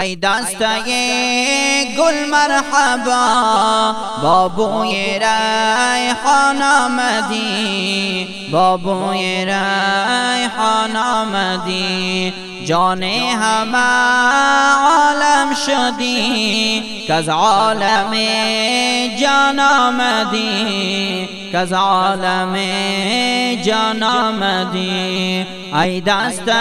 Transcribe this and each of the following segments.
ای دسته گل مرحبا با بوی ریحان آمدی با بوی ریحان آمدی جان همه عالم شدی که از عالم جان آمدی که از عالم جان آمدی. ای دسته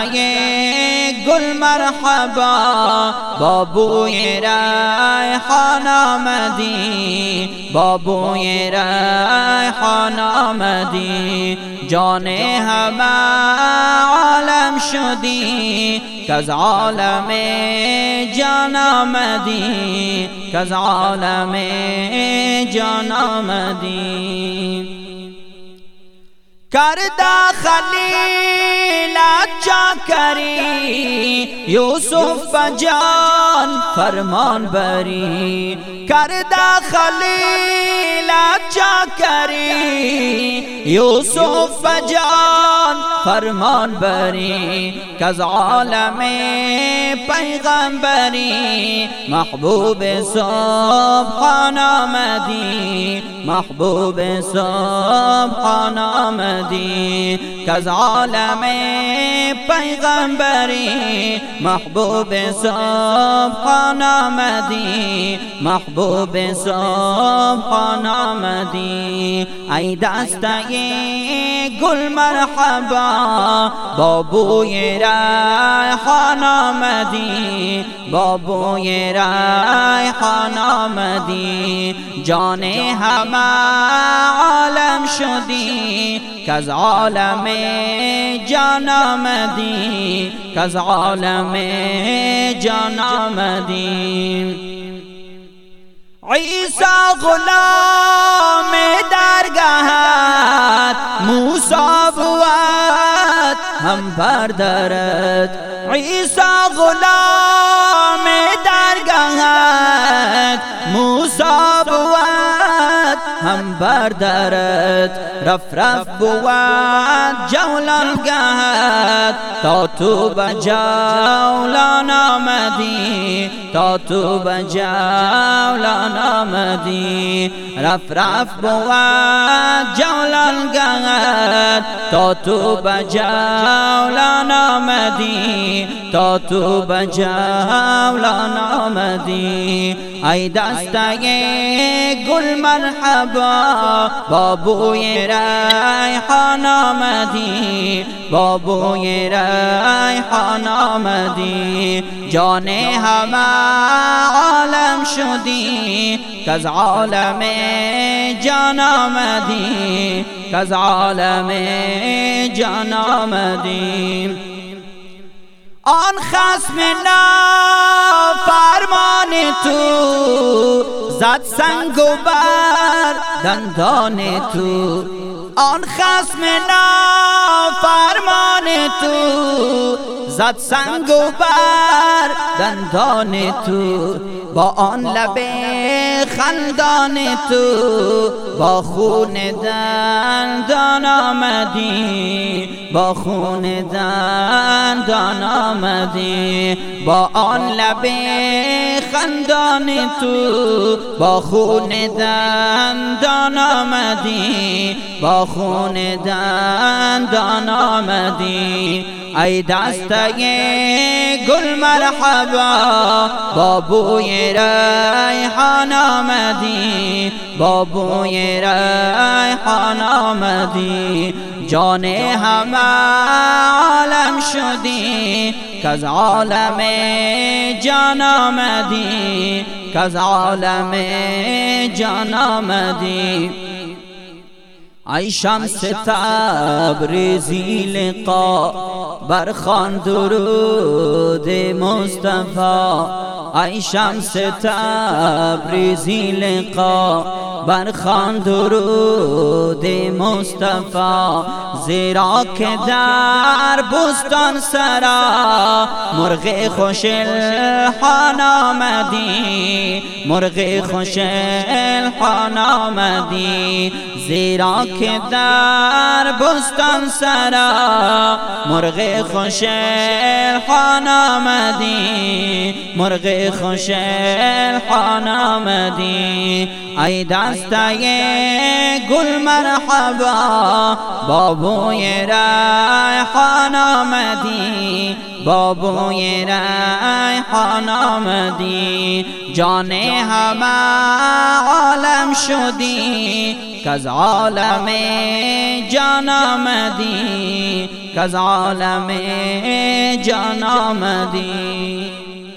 گل مرحبا با بوی ریحان آمدی با بوی ریحان آمدی جان همه عالم شدی که از عالم جان آمدی که از عالم جان آمدی. کردا خلیل چا کری یوسف جان فرمان بری۔ کردا خلیل چا کری یوسف جان فرمان بری که از عالم پیغمبری. محبوب سبحان آمدی محبوب سبحان آمدی. که از عالم پیغمبری محبوب سبحان آمدی. محبوب سبحان آمدی. ای دسته گل مرحبا با بوی ریحان آمدی با بوی ریحان آمدی. جان همه عالم شدی که از عالم جان آمدی که از عالم جان آمدی. عیسی غلام درگهت موسا پیغمبر درد عیسی غلام بردرد رف رف بود جولان گهد تا تو به جولان آمدی تا تو به آمدی. رف رف بود جولان گهد تا تو به جولان آمدی تا تو به آمدی. ای دسته گل مرحبا با بوی ریحان آمدی با بوی ریحان آمدی. جان همه عالم شدی که از عالم جان آمدی که از عالم جان آمدی. آن خسم فرمان تو زد سنگ و بر دندان تو. آن خسم فرمان تو. زد سنگ و بر دندان تو. با آن لب خندان تو. با خون دندان آمدی. با خون دندان آمدی. با آن لب خندان تو با خون دندان آمدی با خون دندان آمدی. ای دسته گل مرحبا با بوی ریحان آمدی با بوی ریحان آمدی. جان همه عالم شدی که از عالم جان آمدی که از عالم جان آمدی. ای شمس تبریزی لقا برخان درود مصطفی. ای شمس تبریزی لقا برخان درود مصطفی زیرا که در بستان سرا مرغ خوش الحان آمدی مرغ خوش الحان آمدی زیرا که در بستان سرا مرغ خوش الحان آمدی. مرغ خوش الحان آمدی. ای دسته گل مرحبا بابوی ریحان آمدی. بابوی ریحان آمدی. جان همه عالم شدی کز عالم جان آمدی. کز عالم جان آمدی.